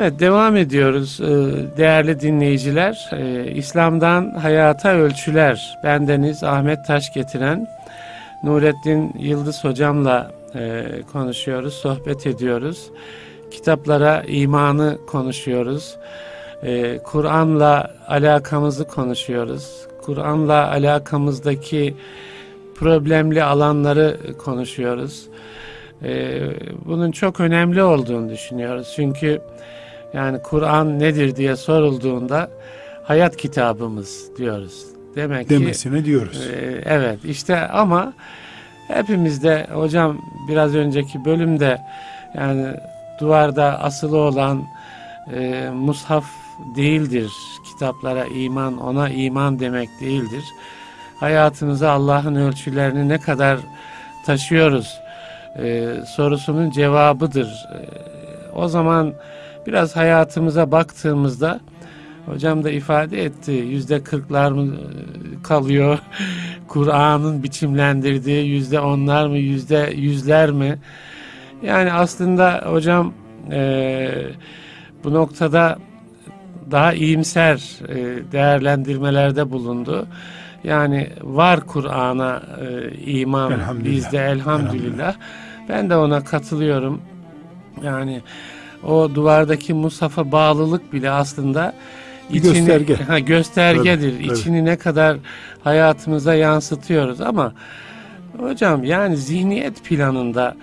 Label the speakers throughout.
Speaker 1: Evet devam ediyoruz ee, değerli dinleyiciler. Ee, İslam'dan Hayata Ölçüler. Bendeniz Ahmet Taş getiren Nurettin Yıldız hocamla e, konuşuyoruz, sohbet ediyoruz. Kitaplara imanı konuşuyoruz. Kur'an'la alakamızı konuşuyoruz. Kur'an'la alakamızdaki problemli alanları konuşuyoruz. Bunun çok önemli olduğunu düşünüyoruz. Çünkü yani Kur'an nedir diye sorulduğunda hayat kitabımız diyoruz. Demek
Speaker 2: Demesine
Speaker 1: ki,
Speaker 2: diyoruz.
Speaker 1: E, evet işte ama hepimizde hocam biraz önceki bölümde yani duvarda asılı olan e, mushaf değildir. Kitaplara iman, ona iman demek değildir. Hayatımıza Allah'ın ölçülerini ne kadar taşıyoruz e, sorusunun cevabıdır. E, o zaman Biraz hayatımıza baktığımızda hocam da ifade etti yüzde kırklar mı e, kalıyor Kur'an'ın biçimlendirdiği yüzde onlar mı yüzde yüzler mi yani aslında hocam e, bu noktada daha iyimser e, değerlendirmelerde bulundu. Yani var Kur'an'a e, iman bizde elhamdülillah. elhamdülillah. Ben de ona katılıyorum. Yani o duvardaki musafa bağlılık bile aslında
Speaker 2: içini, gösterge.
Speaker 1: Ha, göstergedir. Tabii, İçini tabii. ne kadar hayatımıza yansıtıyoruz ama hocam yani zihniyet planında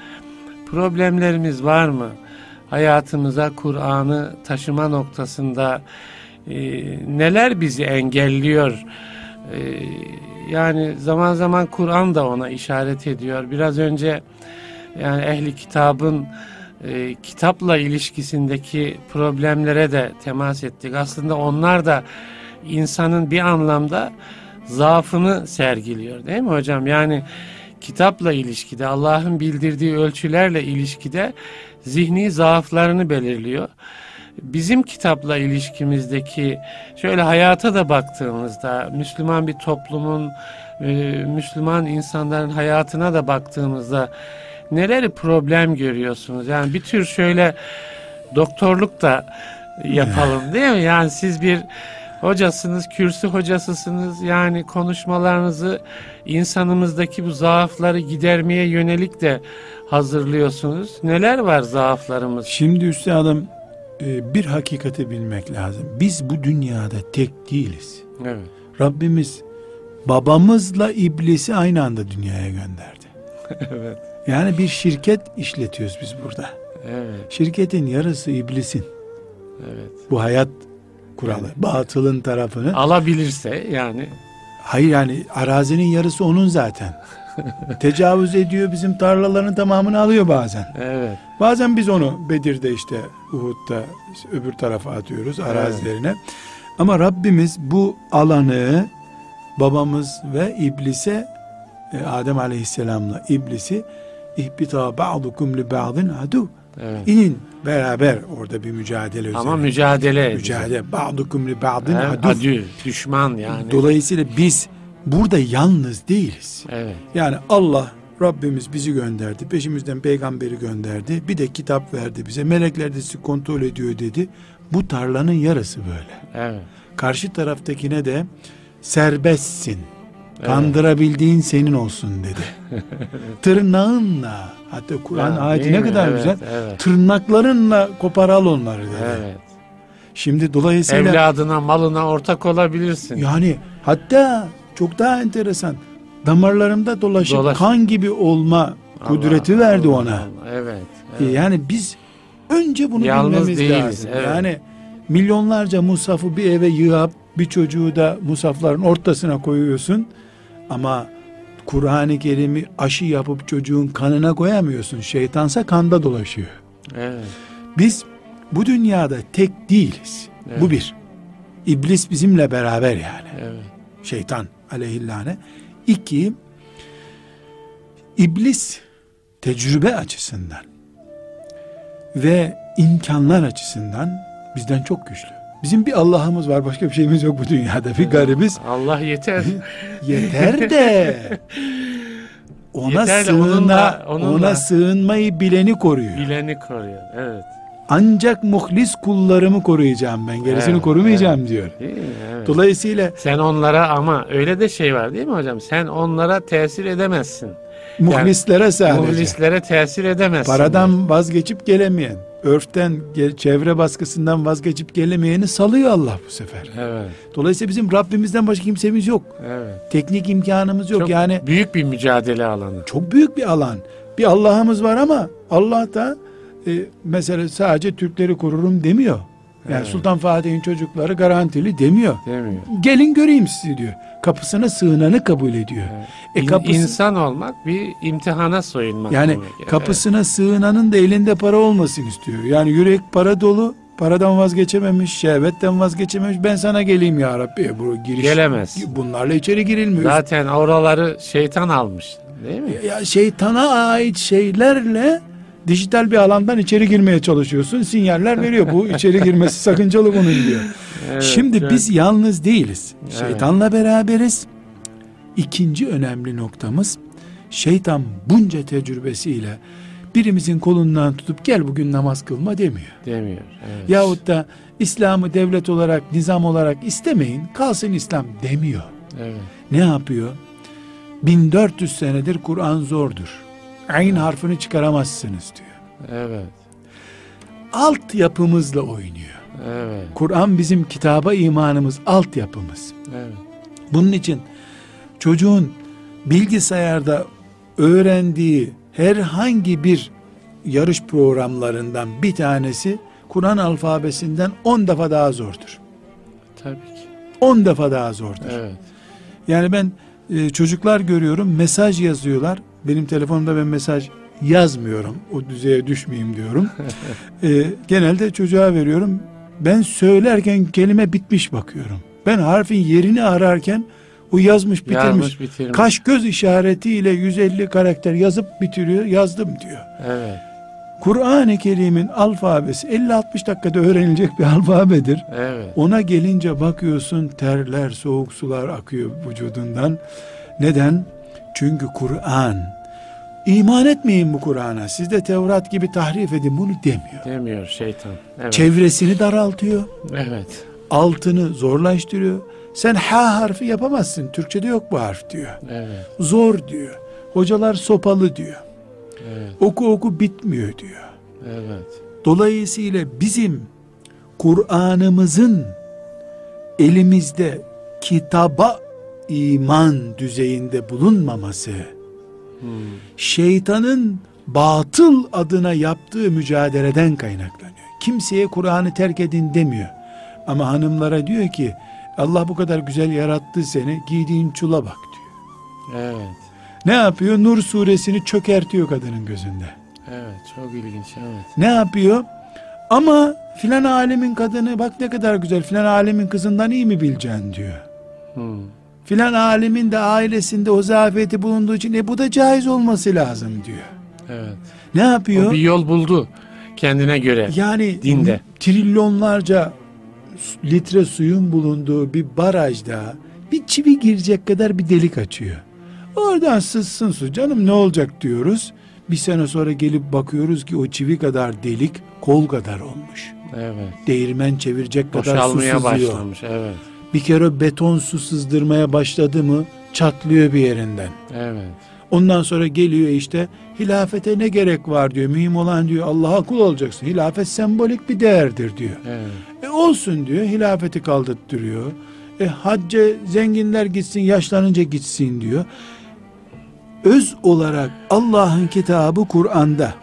Speaker 1: problemlerimiz var mı? Hayatımıza Kur'an'ı taşıma noktasında e, neler bizi engelliyor? E, yani zaman zaman Kur'an da ona işaret ediyor. Biraz önce yani ehli kitabın e, kitapla ilişkisindeki problemlere de temas ettik. Aslında onlar da insanın bir anlamda zaafını sergiliyor değil mi hocam? Yani kitapla ilişkide, Allah'ın bildirdiği ölçülerle ilişkide zihni zaaflarını belirliyor. Bizim kitapla ilişkimizdeki şöyle hayata da baktığımızda, Müslüman bir toplumun, e, Müslüman insanların hayatına da baktığımızda neleri problem görüyorsunuz? Yani bir tür şöyle doktorluk da yapalım değil mi? Yani siz bir hocasınız, kürsü hocasısınız. Yani konuşmalarınızı insanımızdaki bu zaafları gidermeye yönelik de hazırlıyorsunuz. Neler var zaaflarımız?
Speaker 2: Şimdi üstadım e, bir hakikati bilmek lazım. Biz bu dünyada tek değiliz. Evet. Rabbimiz babamızla iblisi aynı anda dünyaya gönderdi. evet. Yani bir şirket işletiyoruz biz burada. Evet. Şirketin yarısı iblisin. Evet. Bu hayat kuralı. Yani, batılın tarafını.
Speaker 1: Alabilirse yani.
Speaker 2: Hayır yani arazinin yarısı onun zaten. Tecavüz ediyor bizim tarlaların tamamını alıyor bazen. Evet. Bazen biz onu Bedir'de işte Uhud'da işte öbür tarafa atıyoruz arazilerine. Evet. Ama Rabbimiz bu alanı babamız ve iblise e, Adem Aleyhisselam'la iblisi İhbita ba'dukum li ba'din adu. Evet. İnin beraber orada bir mücadele
Speaker 1: üzerine. Ama mücadele.
Speaker 2: Mücadele. Ba'dukum li ba'din
Speaker 1: evet, adu. Adü, düşman yani.
Speaker 2: Dolayısıyla biz burada yalnız değiliz. Evet. Yani Allah Rabbimiz bizi gönderdi. Peşimizden peygamberi gönderdi. Bir de kitap verdi bize. Melekler de sizi kontrol ediyor dedi. Bu tarlanın yarısı böyle. Evet. Karşı taraftakine de serbestsin Kandırabildiğin senin olsun dedi. Tırnağınla hatta Kur'an ya, ayeti ne kadar evet, güzel. Evet. Tırnaklarınla koparal onları dedi. Evet. Şimdi dolayısıyla
Speaker 1: evladına, malına ortak olabilirsin.
Speaker 2: Yani hatta çok daha enteresan. Damarlarımda dolaşıp Dolaş. kan gibi olma kudreti Allah, verdi Allah, ona. Allah, evet, evet. Yani biz önce bunu Yalnız bilmemiz değiliz, lazım. Evet. Yani milyonlarca musafı bir eve yığıp bir çocuğu da musafların ortasına koyuyorsun. Ama Kur'an-ı Kerim'i aşı yapıp çocuğun kanına koyamıyorsun. Şeytansa kanda dolaşıyor. Evet. Biz bu dünyada tek değiliz. Evet. Bu bir. İblis bizimle beraber yani. Evet. Şeytan aleyhillâne. İki, iblis tecrübe açısından ve imkanlar açısından bizden çok güçlü. Bizim bir Allah'ımız var başka bir şeyimiz yok bu dünyada bir garibiz.
Speaker 1: Allah yeter.
Speaker 2: yeter de ona Yeterli, sığına, onunla, onunla, ona sığınmayı bileni koruyor.
Speaker 1: Bileni koruyor evet.
Speaker 2: Ancak muhlis kullarımı koruyacağım ben. Gerisini evet, korumayacağım evet. diyor.
Speaker 1: Evet. Dolayısıyla sen onlara ama öyle de şey var değil mi hocam? Sen onlara tesir edemezsin.
Speaker 2: Muhlislere yani, sadece.
Speaker 1: Muhlislere tesir edemezsin.
Speaker 2: Paradan yani. vazgeçip gelemeyen, örften, çevre baskısından vazgeçip gelemeyeni salıyor Allah bu sefer. Evet. Dolayısıyla bizim Rabbimizden başka kimsemiz yok. Evet. Teknik imkanımız yok.
Speaker 1: Çok
Speaker 2: yani
Speaker 1: büyük bir mücadele alanı.
Speaker 2: Çok büyük bir alan. Bir Allah'ımız var ama Allah da e, mesela sadece Türkleri korurum demiyor. Yani evet. Sultan Fatih'in çocukları garantili demiyor. Demiyor. Gelin göreyim sizi diyor. Kapısına sığınanı kabul ediyor. Evet.
Speaker 1: E kapısı, İnsan olmak bir imtihana soyunmak.
Speaker 2: Yani demek. kapısına evet. sığınanın da elinde para olmasın istiyor. Yani yürek para dolu, paradan vazgeçememiş, şehvetten vazgeçememiş. Ben sana geleyim ya Rabbi. Bu giriş,
Speaker 1: Gelemez.
Speaker 2: Bunlarla içeri girilmiyor.
Speaker 1: Zaten oraları şeytan almış. Değil mi?
Speaker 2: Ya şeytana ait şeylerle dijital bir alandan içeri girmeye çalışıyorsun. Sinyaller veriyor. Bu içeri girmesi sakıncalı bunun diyor. Evet, Şimdi evet. biz yalnız değiliz. Şeytanla beraberiz. İkinci önemli noktamız şeytan bunca tecrübesiyle birimizin kolundan tutup gel bugün namaz kılma demiyor.
Speaker 1: Demiyor.
Speaker 2: Evet. Yahut da İslam'ı devlet olarak, nizam olarak istemeyin, kalsın İslam demiyor. Evet. Ne yapıyor? 1400 senedir Kur'an zordur. Ayn harfini çıkaramazsınız diyor. Evet. Alt yapımızla oynuyor. Evet. Kur'an bizim kitaba imanımız, alt yapımız. Evet. Bunun için çocuğun bilgisayarda öğrendiği herhangi bir yarış programlarından bir tanesi Kur'an alfabesinden 10 defa daha zordur.
Speaker 1: Tabii ki.
Speaker 2: 10 defa daha zordur. Evet. Yani ben e, çocuklar görüyorum mesaj yazıyorlar. Benim telefonumda ben mesaj yazmıyorum. O düzeye düşmeyeyim diyorum. e, genelde çocuğa veriyorum. Ben söylerken kelime bitmiş bakıyorum. Ben harfin yerini ararken o yazmış bitirmiş. Yazmış, bitirmiş. Kaş göz işaretiyle 150 karakter yazıp bitiriyor. Yazdım diyor. Evet. Kur'an-ı Kerim'in alfabesi 50-60 dakikada öğrenilecek bir alfabedir. Evet. Ona gelince bakıyorsun terler, soğuk sular akıyor vücudundan. Neden? Çünkü Kur'an iman etmeyin bu Kur'an'a. Siz de Tevrat gibi tahrif edin bunu demiyor.
Speaker 1: Demiyor şeytan.
Speaker 2: Evet. Çevresini daraltıyor.
Speaker 1: Evet.
Speaker 2: Altını zorlaştırıyor. Sen ha harfi yapamazsın. Türkçede yok bu harf diyor. Evet. Zor diyor. Hocalar sopalı diyor. Evet. Oku oku bitmiyor diyor. Evet. Dolayısıyla bizim Kur'an'ımızın elimizde kitaba iman düzeyinde bulunmaması hmm. şeytanın batıl adına yaptığı mücadeleden kaynaklanıyor. Kimseye Kur'an'ı terk edin demiyor. Ama hanımlara diyor ki Allah bu kadar güzel yarattı seni giydiğin çula bak diyor. Evet. Ne yapıyor? Nur suresini çökertiyor kadının gözünde.
Speaker 1: Evet çok ilginç evet.
Speaker 2: Ne yapıyor? Ama filan alemin kadını bak ne kadar güzel filan alemin kızından iyi mi bileceksin diyor. Hmm. Filan alemin de ailesinde o zafiyeti bulunduğu için e bu da caiz olması lazım diyor. Evet. Ne yapıyor?
Speaker 1: O bir yol buldu kendine göre.
Speaker 2: Yani dinde. Trilyonlarca litre suyun bulunduğu bir barajda bir çivi girecek kadar bir delik açıyor. Oradan sızsın su canım ne olacak diyoruz. Bir sene sonra gelip bakıyoruz ki o çivi kadar delik kol kadar olmuş. Evet. Değirmen çevirecek kadar Boşalmaya su sızıyor. başlamış. Evet. Bir kere beton su sızdırmaya başladı mı çatlıyor bir yerinden. Evet. Ondan sonra geliyor işte hilafete ne gerek var diyor. Mühim olan diyor Allah'a kul olacaksın. Hilafet sembolik bir değerdir diyor. Evet. E olsun diyor. Hilafeti kaldırttırıyor. E hacca zenginler gitsin yaşlanınca gitsin diyor. Öz olarak Allah'ın kitabı Kur'an'da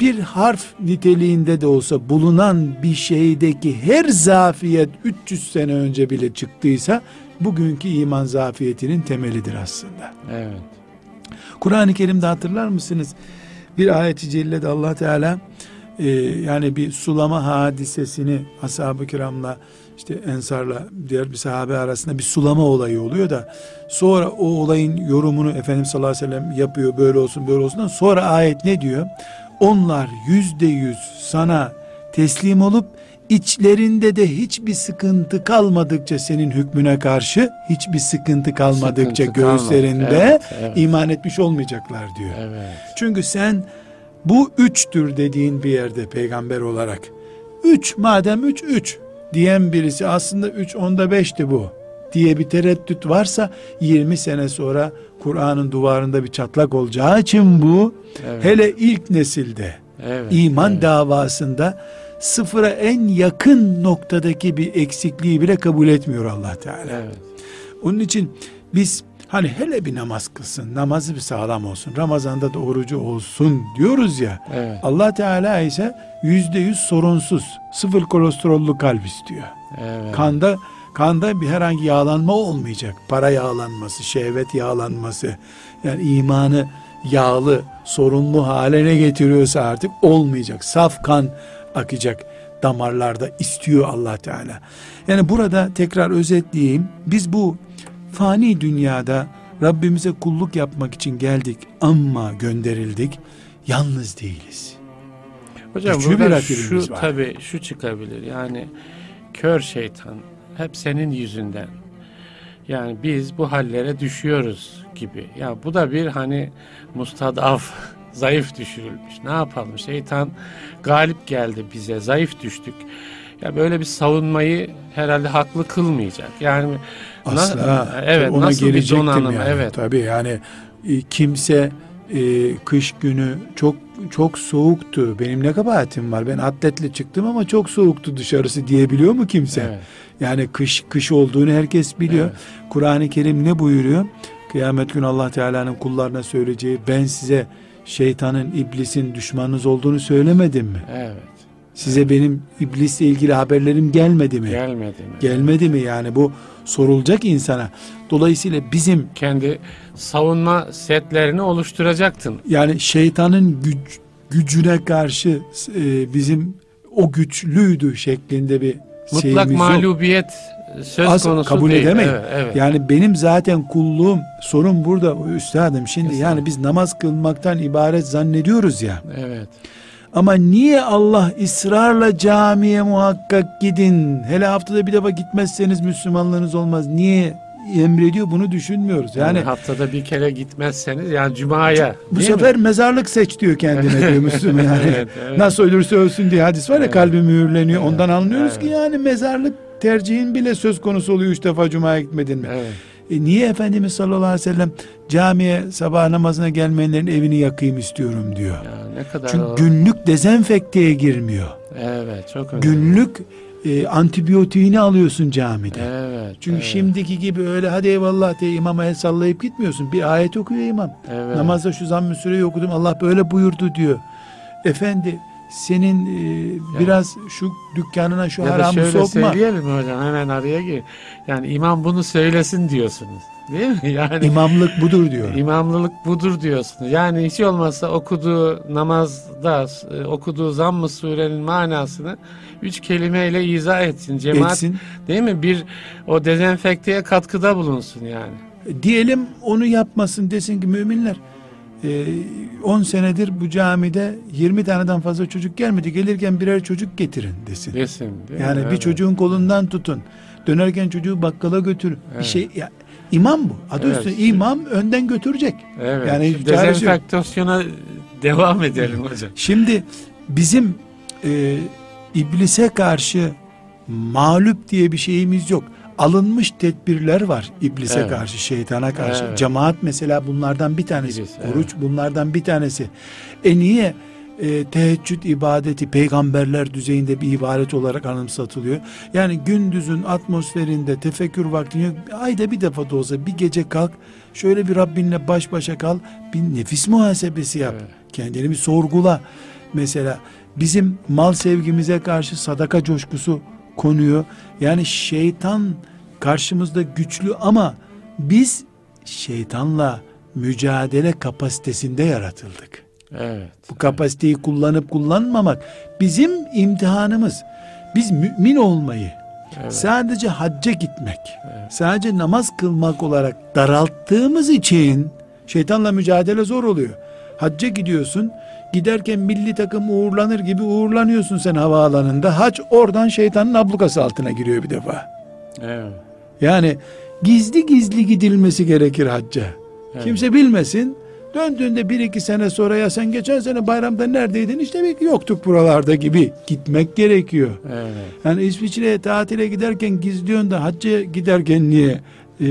Speaker 2: bir harf niteliğinde de olsa bulunan bir şeydeki her zafiyet 300 sene önce bile çıktıysa bugünkü iman zafiyetinin temelidir aslında. Evet. Kur'an-ı Kerim'de hatırlar mısınız? Bir ayet-i cellede Allah Teala e, yani bir sulama hadisesini ashab-ı kiramla işte ensarla diğer bir sahabe arasında bir sulama olayı oluyor da sonra o olayın yorumunu Efendimiz sallallahu aleyhi ve sellem yapıyor böyle olsun böyle olsun sonra ayet ne diyor? Onlar yüzde yüz sana teslim olup içlerinde de hiçbir sıkıntı kalmadıkça senin hükmüne karşı hiçbir sıkıntı kalmadıkça sıkıntı göğüslerinde evet, evet. iman etmiş olmayacaklar diyor. Evet. Çünkü sen bu üçtür dediğin bir yerde peygamber olarak 3 madem 3 3 diyen birisi aslında 3 onda 5'ti bu diye bir tereddüt varsa 20 sene sonra Kur'an'ın duvarında bir çatlak olacağı için bu evet. hele ilk nesilde evet, iman evet. davasında sıfıra en yakın noktadaki bir eksikliği bile kabul etmiyor Allah Teala. Evet. Onun için biz hani hele bir namaz kılsın, namazı bir sağlam olsun, Ramazan'da da orucu olsun diyoruz ya. Evet. Allah Teala ise yüzde yüz sorunsuz, sıfır kolesterollu kalp istiyor. Evet. Kanda kanda bir herhangi yağlanma olmayacak. Para yağlanması, şehvet yağlanması, yani imanı yağlı, sorunlu hale ne getiriyorsa artık olmayacak. Saf kan akacak damarlarda istiyor Allah Teala. Yani burada tekrar özetleyeyim. Biz bu fani dünyada Rabbimize kulluk yapmak için geldik ama gönderildik. Yalnız değiliz.
Speaker 1: Hocam Güçlü burada şu tabi şu çıkabilir. Yani kör şeytan hep senin yüzünden. Yani biz bu hallere düşüyoruz gibi. Ya bu da bir hani mustadaf zayıf düşürülmüş. Ne yapalım? Şeytan galip geldi bize. Zayıf düştük. Ya böyle bir savunmayı herhalde haklı kılmayacak. Yani
Speaker 2: Asla. Na, evet, ona nasıl bir donanım? Yani. Evet. Tabii yani e, kimse e, kış günü çok çok soğuktu. Benim ne kabahatim var? Ben atletle çıktım ama çok soğuktu dışarısı diyebiliyor mu kimse? Evet. Yani kış kış olduğunu herkes biliyor. Evet. Kur'an-ı Kerim ne buyuruyor? Kıyamet günü Allah Teala'nın kullarına söyleyeceği ben size şeytanın, iblisin düşmanınız olduğunu söylemedim mi? Evet. Size benim iblisle ilgili haberlerim gelmedi mi?
Speaker 1: Gelmedi mi?
Speaker 2: Gelmedi mi yani bu sorulacak insana. Dolayısıyla bizim
Speaker 1: kendi savunma setlerini oluşturacaktın.
Speaker 2: Yani şeytanın güc, gücüne karşı e, bizim o güçlüydü şeklinde bir
Speaker 1: mutlak mağlubiyet yok. söz Az, konusu
Speaker 2: kabul değil. edemeyin. Evet, evet. Yani benim zaten kulluğum sorun burada üstadım. Şimdi Kesinlikle. yani biz namaz kılmaktan ibaret zannediyoruz ya. Evet. Ama niye Allah ısrarla camiye muhakkak gidin. Hele haftada bir defa gitmezseniz Müslümanlığınız olmaz. Niye emrediyor bunu düşünmüyoruz. Yani,
Speaker 1: yani haftada bir kere gitmezseniz yani cumaya.
Speaker 2: Bu sefer mi? mezarlık seç diyor kendine diyor Müslüman yani. evet, evet. Nasıl ölürse ölsün diye hadis var ya evet. kalbi mühürleniyor. Evet. Ondan anlıyoruz evet. ki yani mezarlık tercihin bile söz konusu oluyor üç defa cumaya gitmedin mi? Evet. E niye Efendimiz sallallahu aleyhi ve sellem camiye sabah namazına gelmeyenlerin evini yakayım istiyorum diyor. Ya ne kadar Çünkü o... günlük dezenfekteye girmiyor.
Speaker 1: Evet çok önemli.
Speaker 2: Günlük e, antibiyotiğini alıyorsun camide. Evet. Çünkü evet. şimdiki gibi öyle hadi eyvallah diye imama el sallayıp gitmiyorsun. Bir ayet okuyor imam. Evet. Namazda şu zamm-ı süreyi okudum Allah böyle buyurdu diyor. Efendi senin e, biraz şu dükkanına şu ya haramı da şöyle sokma.
Speaker 1: söyleyelim hocam hemen araya gir. Yani imam bunu söylesin diyorsunuz. Değil mi? Yani
Speaker 2: imamlık budur diyor.
Speaker 1: İmamlılık budur diyorsunuz. Yani hiç olmazsa okuduğu namazda e, okuduğu zamm-ı surenin manasını üç kelimeyle izah etsin. Cemaat etsin. değil mi? Bir o dezenfekteye katkıda bulunsun yani.
Speaker 2: Diyelim onu yapmasın desin ki müminler 10 ee, senedir bu camide 20 taneden fazla çocuk gelmedi. Gelirken birer çocuk getirin desin. Desin. Yani evet. bir çocuğun kolundan tutun. Dönerken çocuğu bakkala götür. Evet. Bir şey ya, imam bu. Adı evet. üstü imam önden götürecek.
Speaker 1: Evet. Yani dezenfektasyona devam edelim hocam.
Speaker 2: Şimdi bizim e, iblise karşı mağlup diye bir şeyimiz yok alınmış tedbirler var iblise evet. karşı, şeytana karşı. Evet. Cemaat mesela bunlardan bir tanesi. Birisi, Oruç evet. bunlardan bir tanesi. E niye e, teheccüd ibadeti peygamberler düzeyinde bir ibadet olarak anımsatılıyor? Yani gündüzün atmosferinde tefekkür vaktini ayda bir defa da olsa bir gece kalk şöyle bir Rabbinle baş başa kal bir nefis muhasebesi yap. Evet. Kendini bir sorgula. Mesela bizim mal sevgimize karşı sadaka coşkusu konuyor. Yani şeytan karşımızda güçlü ama biz şeytanla mücadele kapasitesinde yaratıldık. Evet. Bu kapasiteyi kullanıp kullanmamak bizim imtihanımız. Biz mümin olmayı evet. sadece hacca gitmek, evet. sadece namaz kılmak olarak daralttığımız için şeytanla mücadele zor oluyor. Hacca gidiyorsun, Giderken milli takım uğurlanır gibi uğurlanıyorsun sen havaalanında. Haç oradan şeytanın ablukası altına giriyor bir defa. Evet. Yani gizli gizli gidilmesi gerekir hacca. Evet. Kimse bilmesin. Döndüğünde bir iki sene sonra ya sen geçen sene bayramda neredeydin işte bir yoktuk buralarda gibi gitmek gerekiyor. Evet. Yani İsviçre'ye tatile giderken gizliyorsun da hacca giderken niye ee,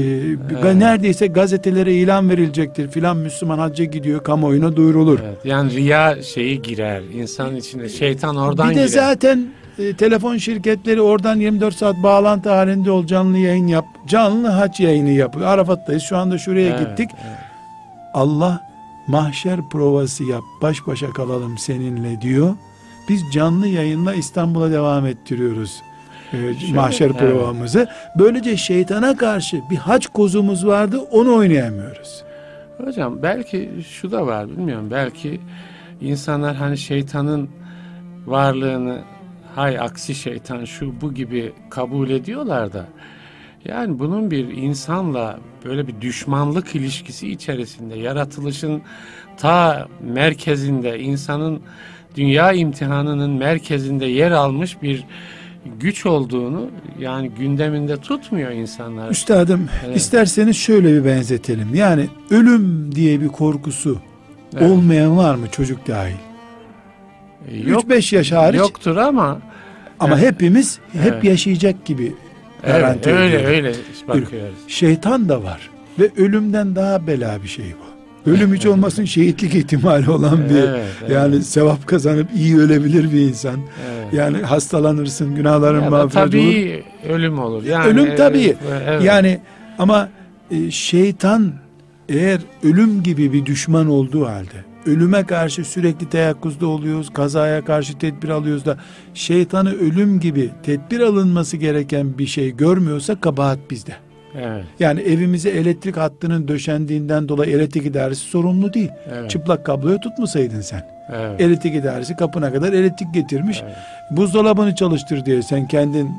Speaker 2: evet. neredeyse gazetelere ilan verilecektir filan Müslüman hacca gidiyor kamuoyuna duyurulur. Evet,
Speaker 1: yani riya şeyi girer insan içine şeytan oradan
Speaker 2: girer. Bir de girer. zaten e, telefon şirketleri oradan 24 saat bağlantı halinde ol canlı yayın yap. Canlı hac yayını yapıyor. Arafat'tayız şu anda şuraya evet, gittik. Evet. Allah mahşer provası yap baş başa kalalım seninle diyor. Biz canlı yayınla İstanbul'a devam ettiriyoruz e, mahşer evet. provamızı. Böylece şeytana karşı bir haç kozumuz vardı onu oynayamıyoruz.
Speaker 1: Hocam belki şu da var bilmiyorum. Belki insanlar hani şeytanın varlığını hay aksi şeytan şu bu gibi kabul ediyorlar da yani bunun bir insanla böyle bir düşmanlık ilişkisi içerisinde yaratılışın ta merkezinde insanın dünya imtihanının merkezinde yer almış bir güç olduğunu yani gündeminde tutmuyor insanlar.
Speaker 2: Üstadım evet. isterseniz şöyle bir benzetelim. Yani ölüm diye bir korkusu evet. olmayan var mı çocuk dahil?
Speaker 1: Yok, 3-5 yaş hariç. Yoktur ama
Speaker 2: ama evet. hepimiz hep evet. yaşayacak gibi
Speaker 1: evet, öyle öyle bakıyoruz.
Speaker 2: Şeytan da var ve ölümden daha bela bir şey bu. Ölüm hiç olmasın şehitlik ihtimali olan bir evet, evet. yani sevap kazanıp iyi ölebilir bir insan. Evet. Yani hastalanırsın, günahların ya mağfiret
Speaker 1: tabii olur. ölüm olur. Yani
Speaker 2: ölüm tabii. Evet. Yani ama e, şeytan eğer ölüm gibi bir düşman olduğu halde ölüme karşı sürekli teyakkuzda oluyoruz, kazaya karşı tedbir alıyoruz da şeytanı ölüm gibi tedbir alınması gereken bir şey görmüyorsa kabahat bizde. Evet. Yani evimize elektrik hattının döşendiğinden dolayı elektrik idaresi sorumlu değil. Evet. Çıplak kabloyu tutmasaydın sen. Evet. Elektrik idaresi kapına kadar elektrik getirmiş. Evet. Buzdolabını çalıştır diye sen kendin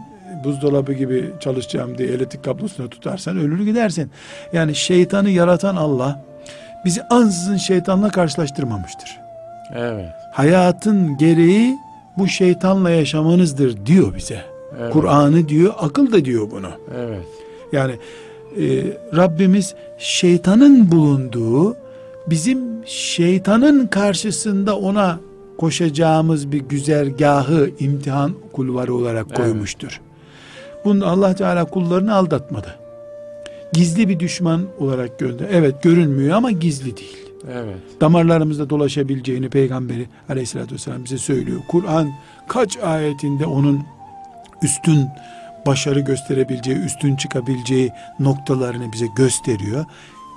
Speaker 2: buzdolabı gibi çalışacağım diye elektrik kablosunu tutarsan ölür gidersin. Yani şeytanı yaratan Allah bizi ansızın şeytanla karşılaştırmamıştır. Evet. Hayatın gereği bu şeytanla yaşamanızdır diyor bize. Evet. Kur'an'ı diyor, akıl da diyor bunu. Evet. Yani e, Rabbimiz şeytanın bulunduğu bizim şeytanın karşısında ona koşacağımız bir güzergahı imtihan kulvarı olarak koymuştur. Evet. Bunu Allah Teala kullarını aldatmadı. Gizli bir düşman olarak gördü. Evet görünmüyor ama gizli değil. Evet. Damarlarımızda dolaşabileceğini peygamberi aleyhissalatü vesselam bize söylüyor. Kur'an kaç ayetinde onun üstün başarı gösterebileceği, üstün çıkabileceği noktalarını bize gösteriyor.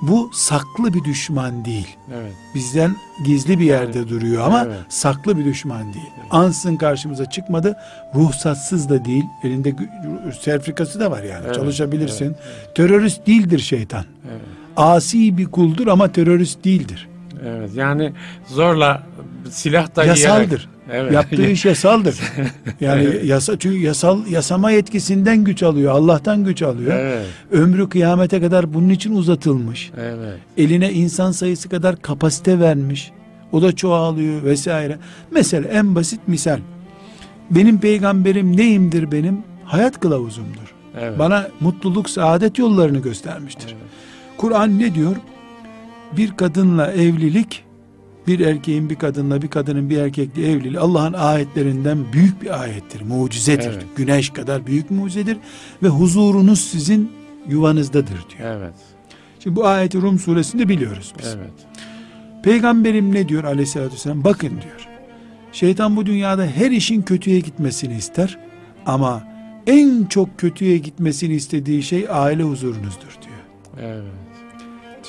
Speaker 2: Bu saklı bir düşman değil. Evet. Bizden gizli bir yerde evet. duruyor ama evet. saklı bir düşman değil. Evet. Ansın karşımıza çıkmadı. Ruhsatsız da değil. Elinde sertifikası da var yani. Evet. Çalışabilirsin. Evet. Terörist değildir şeytan. Evet. Asi bir kuldur ama terörist değildir.
Speaker 1: Evet. Yani zorla silah da
Speaker 2: yasaldır. Evet. Yaptığı iş yasaldır. Yani evet. yasa çünkü yasal yasama yetkisinden güç alıyor. Allah'tan güç alıyor. Evet. Ömrü kıyamete kadar bunun için uzatılmış. Evet. Eline insan sayısı kadar kapasite vermiş. O da çoğalıyor vesaire. Mesela en basit misal. Benim peygamberim neyimdir benim? Hayat kılavuzumdur. Evet. Bana mutluluk, saadet yollarını göstermiştir. Evet. Kur'an ne diyor? Bir kadınla evlilik bir erkeğin bir kadınla bir kadının bir erkekle evliliği Allah'ın ayetlerinden büyük bir ayettir, mucizedir. Evet. Güneş kadar büyük mucizedir ve huzurunuz sizin yuvanızdadır diyor. Evet. Şimdi bu ayeti Rum suresinde biliyoruz biz. Evet. Peygamberim ne diyor aleyhissalatü vesselam? Bakın diyor. Şeytan bu dünyada her işin kötüye gitmesini ister ama en çok kötüye gitmesini istediği şey aile huzurunuzdur diyor. Evet.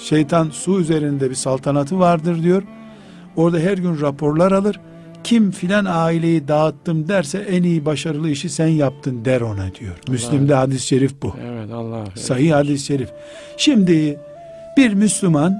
Speaker 2: Şeytan su üzerinde bir saltanatı vardır diyor Orada her gün raporlar alır. Kim filan aileyi dağıttım derse en iyi başarılı işi sen yaptın der ona diyor. Allah. Müslim'de hadis-i şerif bu. Evet Allah. Sahih evet. hadis-i şerif. Şimdi bir Müslüman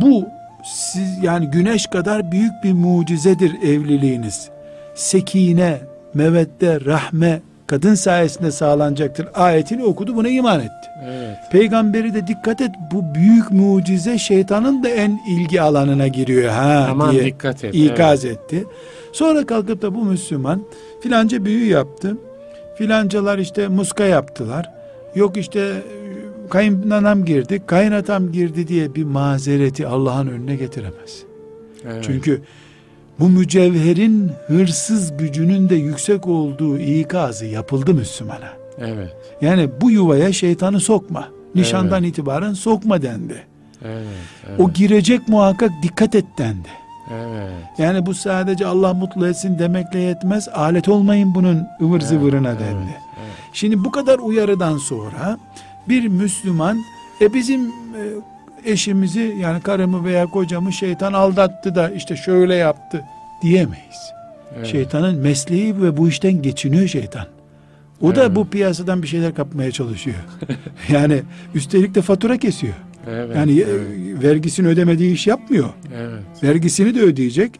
Speaker 2: bu siz yani güneş kadar büyük bir mucizedir evliliğiniz. Sekine, mevette, rahme kadın sayesinde sağlanacaktır. Ayetini okudu buna iman etti. Evet. Peygamberi de dikkat et bu büyük mucize şeytanın da en ilgi alanına giriyor ha Aman diye dikkat et, ikaz evet. etti. Sonra kalkıp da bu Müslüman filanca büyü yaptı. Filancalar işte muska yaptılar. Yok işte kayınanam girdi, kaynatam girdi diye bir mazereti Allah'ın önüne getiremez. Evet. Çünkü bu mücevherin hırsız gücünün de yüksek olduğu ikazı yapıldı Müslümana.
Speaker 1: Evet.
Speaker 2: Yani bu yuvaya şeytanı sokma. Nişandan evet. itibaren sokma dendi.
Speaker 1: Evet, evet.
Speaker 2: O girecek muhakkak dikkat et dendi.
Speaker 1: Evet.
Speaker 2: Yani bu sadece Allah mutlu etsin demekle yetmez. Alet olmayın bunun ıvır evet, zıvırına dendi. Evet, evet. Şimdi bu kadar uyarıdan sonra bir Müslüman e bizim e, eşimizi yani karımı veya kocamı şeytan aldattı da işte şöyle yaptı diyemeyiz. Evet. Şeytanın mesleği ve bu işten geçiniyor şeytan. O evet. da bu piyasadan bir şeyler kapmaya çalışıyor. yani üstelik de fatura kesiyor. Evet, yani e, evet. vergisini ödemediği iş yapmıyor.
Speaker 1: Evet.
Speaker 2: Vergisini de ödeyecek.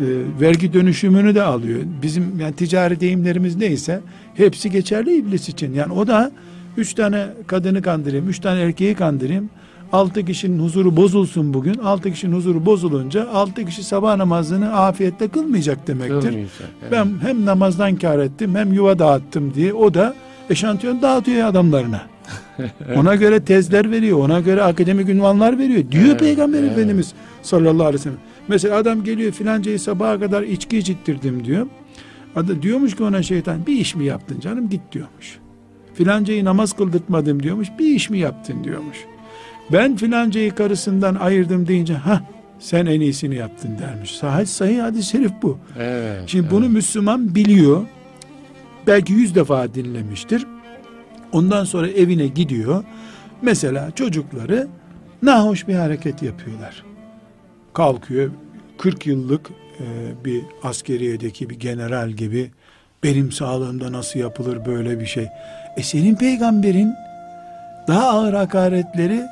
Speaker 2: E, vergi dönüşümünü de alıyor. Bizim yani ticari deyimlerimiz neyse hepsi geçerli iblis için. Yani o da üç tane kadını kandırayım, üç tane erkeği kandırayım. Altı kişinin huzuru bozulsun bugün. Altı kişinin huzuru bozulunca altı kişi sabah namazını afiyetle kılmayacak demektir. Kılmayacak, evet. Ben hem namazdan kar ettim hem yuva dağıttım diye o da eşantiyon dağıtıyor adamlarına. ona göre tezler veriyor, ona göre akademik ünvanlar veriyor. Diyor evet, Peygamber evet. Efendimiz sallallahu aleyhi ve sellem. Mesela adam geliyor filancayı sabaha kadar içki içittirdim diyor. Adı diyormuş ki ona şeytan bir iş mi yaptın canım git diyormuş. Filancayı namaz kıldırtmadım diyormuş. Bir iş mi yaptın diyormuş. Ben filancayı karısından ayırdım deyince ha sen en iyisini yaptın dermiş. Sahih sahih hadis-i şerif bu.
Speaker 1: Evet,
Speaker 2: Şimdi
Speaker 1: evet.
Speaker 2: bunu Müslüman biliyor. Belki yüz defa dinlemiştir. Ondan sonra evine gidiyor. Mesela çocukları nahoş bir hareket yapıyorlar. Kalkıyor 40 yıllık e, bir askeriyedeki bir general gibi benim sağlığımda nasıl yapılır böyle bir şey. E senin peygamberin daha ağır hakaretleri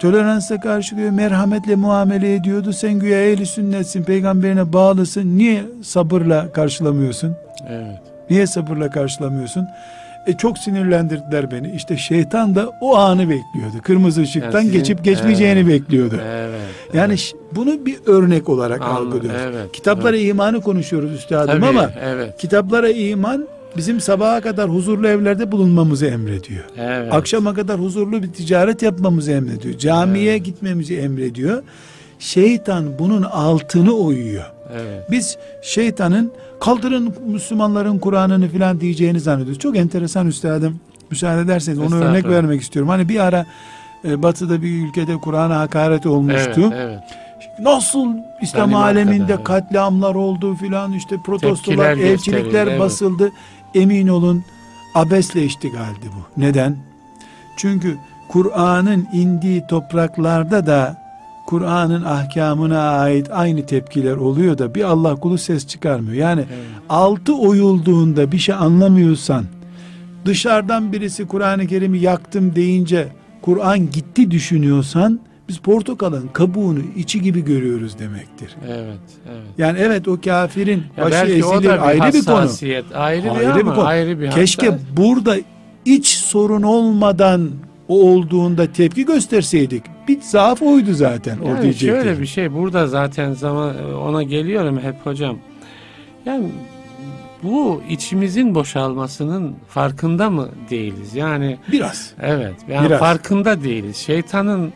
Speaker 2: toleransla karşılıyor, merhametle muamele ediyordu. Sen güya ehli sünnetsin, peygamberine bağlısın. Niye sabırla karşılamıyorsun?
Speaker 1: Evet.
Speaker 2: Niye sabırla karşılamıyorsun? E çok sinirlendirdiler beni. İşte şeytan da o anı bekliyordu. Kırmızı ışıktan yani geçip geçmeyeceğini evet, bekliyordu.
Speaker 1: Evet,
Speaker 2: yani evet. bunu bir örnek olarak Anladım, algılıyoruz. Evet, Kitaplara evet. imanı konuşuyoruz üstadım Tabii, ama
Speaker 1: evet.
Speaker 2: kitaplara iman bizim sabaha kadar huzurlu evlerde bulunmamızı emrediyor.
Speaker 1: Evet.
Speaker 2: Akşama kadar huzurlu bir ticaret yapmamızı emrediyor. Camiye evet. gitmemizi emrediyor. Şeytan bunun altını oyuyor.
Speaker 1: Evet.
Speaker 2: Biz şeytanın kaldırın Müslümanların Kur'an'ını filan diyeceğini zannediyoruz. Çok enteresan üstadım. Müsaade ederseniz onu örnek vermek istiyorum. Hani bir ara e, batıda bir ülkede Kur'an'a hakaret olmuştu.
Speaker 1: Evet, evet.
Speaker 2: Nasıl İslam Benim aleminde katliamlar oldu filan işte protestolar, Tepkiler elçilikler evet. basıldı. Emin olun abesle iştigaldi bu. Neden? Çünkü Kur'an'ın indiği topraklarda da Kur'an'ın ahkamına ait aynı tepkiler oluyor da bir Allah kulu ses çıkarmıyor. Yani evet. altı oyulduğunda bir şey anlamıyorsan dışarıdan birisi Kur'an-ı Kerim'i yaktım deyince Kur'an gitti düşünüyorsan biz portakalın kabuğunu içi gibi görüyoruz demektir.
Speaker 1: Evet, evet.
Speaker 2: Yani evet o kafirin ya başı ezilir ayrı bir konu.
Speaker 1: Ayrı, ayrı bir, bir konu. Ayrı bir
Speaker 2: Keşke hassas. burada iç sorun olmadan o olduğunda tepki gösterseydik. Bir zaaf oydu zaten.
Speaker 1: Yani o diyecektik. şöyle bir şey burada zaten zaman ona geliyorum hep hocam. Yani bu içimizin boşalmasının farkında mı değiliz? Yani
Speaker 2: biraz.
Speaker 1: Evet. Yani biraz. farkında değiliz. Şeytanın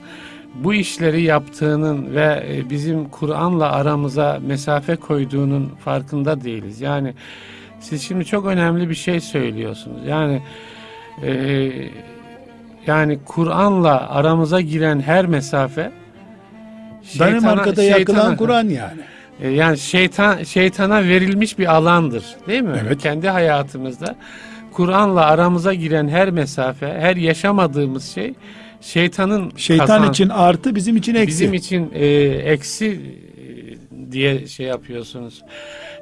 Speaker 1: bu işleri yaptığının ve e, bizim Kur'an'la aramıza mesafe koyduğunun farkında değiliz. Yani siz şimdi çok önemli bir şey söylüyorsunuz. Yani e, yani Kur'an'la aramıza giren her mesafe
Speaker 2: Danimarka'da yakılan Kur'an yani.
Speaker 1: E, yani şeytan şeytana verilmiş bir alandır, değil mi? Evet. Kendi hayatımızda Kur'an'la aramıza giren her mesafe, her yaşamadığımız şey şeytanın
Speaker 2: şeytan kazan, için artı bizim için eksi.
Speaker 1: Bizim için e, eksi e, diye şey yapıyorsunuz.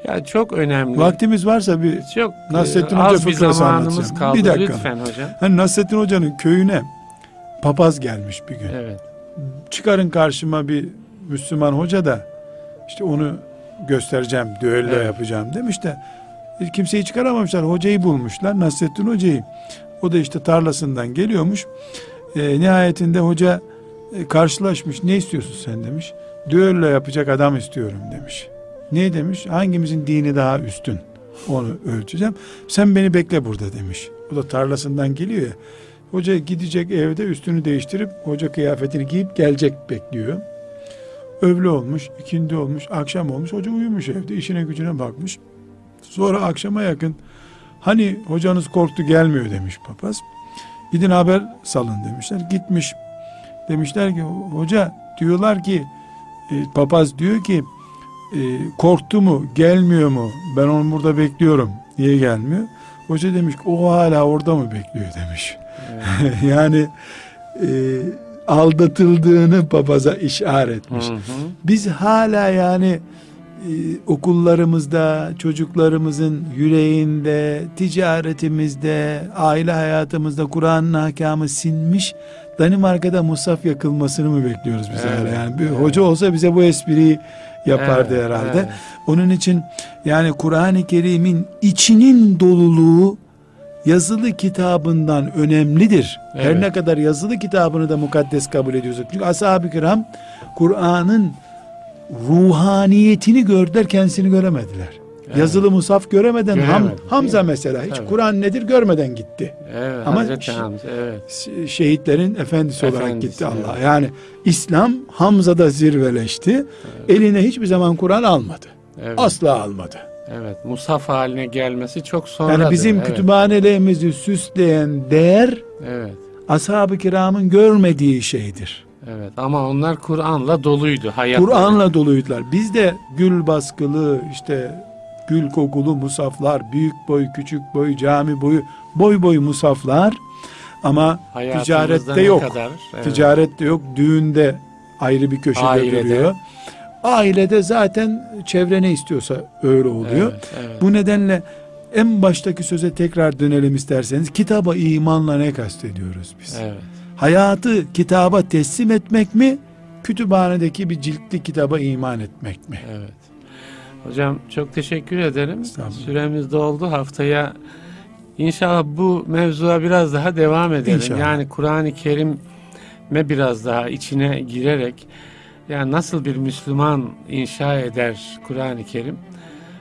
Speaker 1: Ya çok önemli.
Speaker 2: Vaktimiz varsa bir çok e, Nasrettin Hoca az bir zamanımız kaldı. Bir dakika.
Speaker 1: Lütfen hocam.
Speaker 2: Hani Nasrettin Hoca'nın köyüne papaz gelmiş bir gün.
Speaker 1: Evet.
Speaker 2: Çıkarın karşıma bir Müslüman hoca da işte onu göstereceğim, düello evet. yapacağım demiş de kimseyi çıkaramamışlar. Hocayı bulmuşlar. Nasrettin Hoca'yı. O da işte tarlasından geliyormuş. E, nihayetinde hoca e, karşılaşmış. Ne istiyorsun sen demiş. Düello yapacak adam istiyorum demiş. Ne demiş? Hangimizin dini daha üstün? Onu ölçeceğim. Sen beni bekle burada demiş. O da tarlasından geliyor ya. Hoca gidecek evde üstünü değiştirip hoca kıyafetini giyip gelecek bekliyor. Öğle olmuş, ikindi olmuş, akşam olmuş. Hoca uyumuş evde, işine gücüne bakmış. Sonra akşama yakın hani hocanız korktu gelmiyor demiş papaz. Gidin haber salın demişler. Gitmiş. Demişler ki hoca diyorlar ki e, papaz diyor ki e, korktu mu gelmiyor mu ben onu burada bekliyorum niye gelmiyor hoca demiş ki o hala orada mı bekliyor demiş evet. yani e, aldatıldığını papaza işaretmiş hı hı. biz hala yani okullarımızda çocuklarımızın yüreğinde ticaretimizde aile hayatımızda Kur'an'ın ahkamı sinmiş Danimarka'da musaf yakılmasını mı bekliyoruz biz evet, hala yani bir evet. hoca olsa bize bu espriyi yapardı evet, herhalde. Evet. Onun için yani Kur'an-ı Kerim'in içinin doluluğu yazılı kitabından önemlidir. Evet. Her ne kadar yazılı kitabını da mukaddes kabul ediyorsak. Çünkü ashab-ı kiram Kur'an'ın ruhaniyetini gördüler kendisini göremediler. Evet. Yazılı musaf göremeden Ham, Hamza mesela hiç evet. Kur'an nedir görmeden gitti.
Speaker 1: Evet, Ama Hazreti Hamza, evet.
Speaker 2: şehitlerin efendisi, efendisi olarak gitti Allah. Evet. Yani İslam Hamza'da zirveleşti. Evet. Eline hiçbir zaman Kur'an almadı. Evet. Asla almadı.
Speaker 1: Evet, musaf haline gelmesi çok sonra.
Speaker 2: Yani bizim evet. kütüphanelerimizi süsleyen değer evet. ashab-ı kiramın görmediği şeydir.
Speaker 1: Evet ama onlar Kur'an'la doluydu.
Speaker 2: Kur'an'la doluydular. Biz de gül baskılı işte gül kokulu musaflar, büyük boy, küçük boy, cami boyu, boy boy musaflar ama ticarette yok. Kadar, evet. Ticarette yok. Düğünde ayrı bir köşede Ailede. duruyor. Ailede zaten çevre ne istiyorsa öyle oluyor. Evet, evet. Bu nedenle en baştaki söze tekrar dönelim isterseniz. Kitaba imanla ne kastediyoruz biz? Evet. Hayatı kitaba teslim etmek mi? Kütüphanedeki bir ciltli kitaba iman etmek mi?
Speaker 1: Evet. Hocam çok teşekkür ederim. Süremiz doldu. Haftaya inşallah bu mevzuya biraz daha devam edelim. İnşallah. Yani Kur'an-ı Kerim'e biraz daha içine girerek yani nasıl bir Müslüman inşa eder Kur'an-ı Kerim?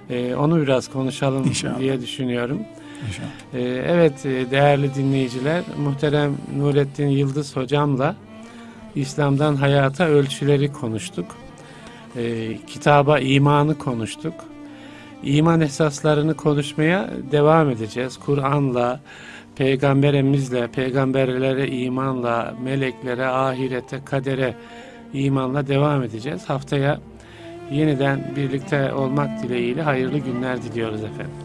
Speaker 1: Ee, onu biraz konuşalım İnşallah. diye düşünüyorum. İnşallah. Ee, evet e, değerli dinleyiciler, muhterem Nurettin Yıldız hocamla İslam'dan hayata ölçüleri konuştuk e, kitaba imanı konuştuk. İman esaslarını konuşmaya devam edeceğiz. Kur'an'la, peygamberimizle, peygamberlere imanla, meleklere, ahirete, kadere imanla devam edeceğiz. Haftaya yeniden birlikte olmak dileğiyle hayırlı günler diliyoruz efendim.